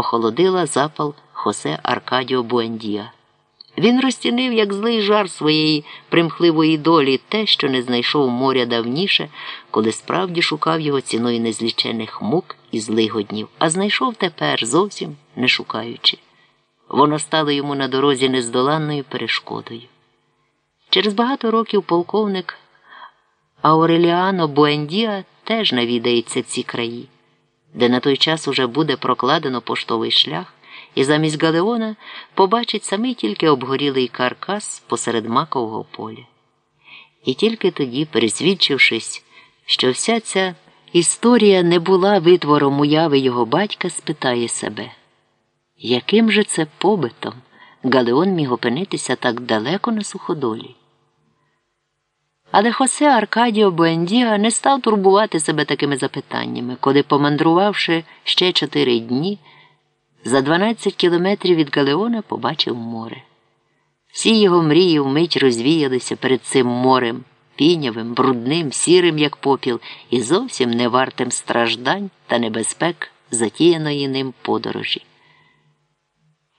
охолодила запал Хосе Аркадіо Буендія. Він розцінив, як злий жар своєї примхливої долі те, що не знайшов моря давніше, коли справді шукав його ціною незлічених мук і злигоднів, а знайшов тепер зовсім не шукаючи. Воно стало йому на дорозі нездоланною перешкодою. Через багато років полковник Ауреліано Буендіа теж навідається в ці краї, де на той час уже буде прокладено поштовий шлях, і замість Галеона побачить самий тільки обгорілий каркас посеред макового поля. І тільки тоді, пересвідчившись, що вся ця історія не була витвором уяви його батька, спитає себе, яким же це побитом Галеон міг опинитися так далеко на суходолі? Але Хосе Аркадіо Буендіга не став турбувати себе такими запитаннями, коли, помандрувавши ще чотири дні, за 12 кілометрів від Галеона побачив море. Всі його мрії вмить розвіялися перед цим морем, пінявим, брудним, сірим, як попіл, і зовсім не вартим страждань та небезпек затіяної ним подорожі.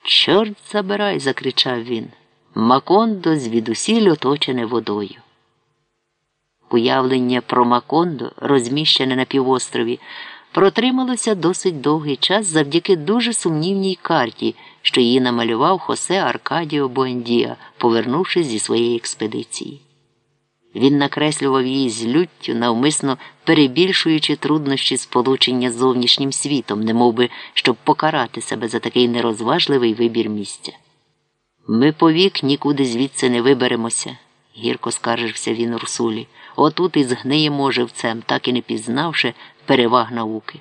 Чорт забирай, закричав він. Макондо звідусіль оточене водою. Уявлення про Макондо, розміщене на півострові, протрималося досить довгий час завдяки дуже сумнівній карті, що її намалював Хосе Аркадіо Буендіа, повернувшись зі своєї експедиції. Він накреслював її з люттю, навмисно перебільшуючи труднощі сполучення з зовнішнім світом, немовби щоб покарати себе за такий нерозважливий вибір місця. Ми повік нікуди звідси не виберемося, гірко скаржився він Урсулі. Отут і згниємо живцем, так і не пізнавши переваг науки.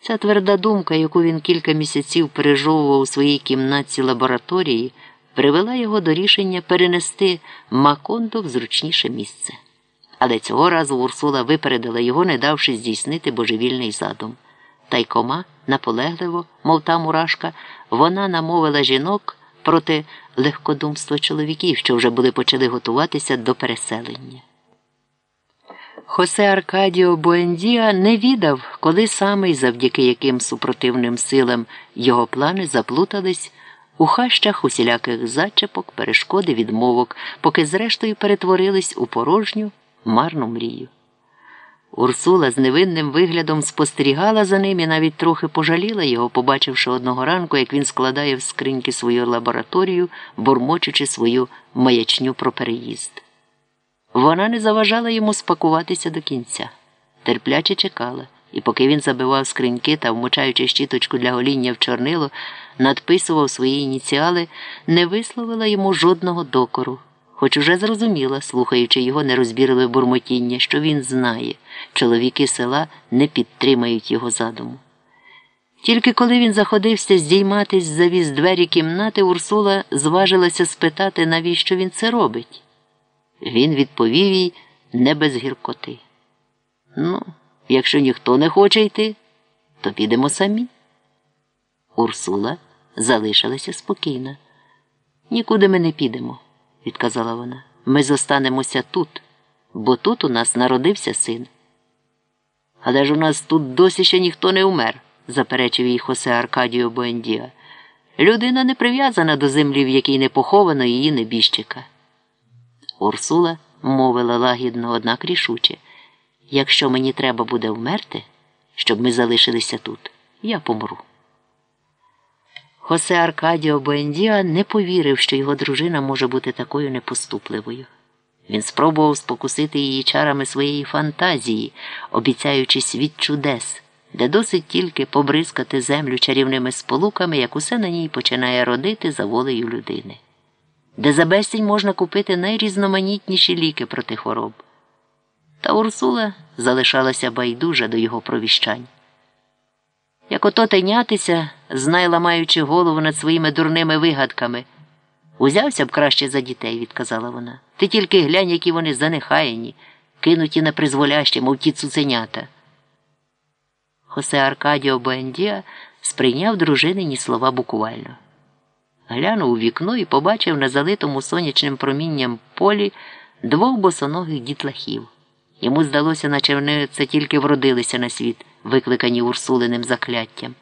Ця тверда думка, яку він кілька місяців пережовував у своїй кімнатці лабораторії, привела його до рішення перенести Макондо в зручніше місце. Але цього разу Урсула випередила його, не давши здійснити божевільний задум. Та й кома наполегливо, мов та мурашка, вона намовила жінок проти легкодумства чоловіків, що вже були почали готуватися до переселення. Хосе Аркадіо Буендіа не відав, коли саме і завдяки яким супротивним силам його плани заплутались у хащах усіляких зачепок, перешкоди, відмовок, поки зрештою перетворились у порожню марну мрію. Урсула з невинним виглядом спостерігала за ним і навіть трохи пожаліла його, побачивши одного ранку, як він складає в скриньки свою лабораторію, бормочучи свою маячню про переїзд. Вона не заважала йому спакуватися до кінця, терпляче чекала, і поки він забивав скриньки та, вмочаючи щіточку для гоління в чорнило, надписував свої ініціали, не висловила йому жодного докору хоч уже зрозуміла, слухаючи його нерозбірливе бурмотіння, що він знає, чоловіки села не підтримають його задуму. Тільки коли він заходився здійматись завіз двері кімнати, Урсула зважилася спитати, навіщо він це робить. Він відповів їй не без гіркоти. Ну, якщо ніхто не хоче йти, то підемо самі. Урсула залишилася спокійна. Нікуди ми не підемо відказала вона. Ми зостанемося тут, бо тут у нас народився син. Але ж у нас тут досі ще ніхто не умер, заперечив їй Хосе Аркадіо Буендіа. Людина не прив'язана до землі, в якій не поховано її небіжчика. Урсула мовила лагідно, однак рішуче. Якщо мені треба буде вмерти, щоб ми залишилися тут, я помру. Хосе Аркадіо Буендіа не повірив, що його дружина може бути такою непоступливою. Він спробував спокусити її чарами своєї фантазії, обіцяючи світ чудес, де досить тільки побризкати землю чарівними сполуками, як усе на ній починає родити за волею людини, де за безцінь можна купити найрізноманітніші ліки проти хвороб. Та Урсула залишалася байдужа до його провіщань. Як ото тайнятися, знай ламаючи голову над своїми дурними вигадками. Узявся б краще за дітей, відказала вона. Ти тільки глянь, які вони занехаяні, кинуті на призволяще, мов ті цуценята. Хосе Аркадіо Буендіа сприйняв дружинині слова буквально. Глянув у вікно і побачив на залитому сонячним промінням полі двох босоногих дітлахів. Йому здалося, наче вони це тільки вродилися на світ, викликані урсулиним закляттям.